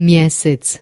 mjesec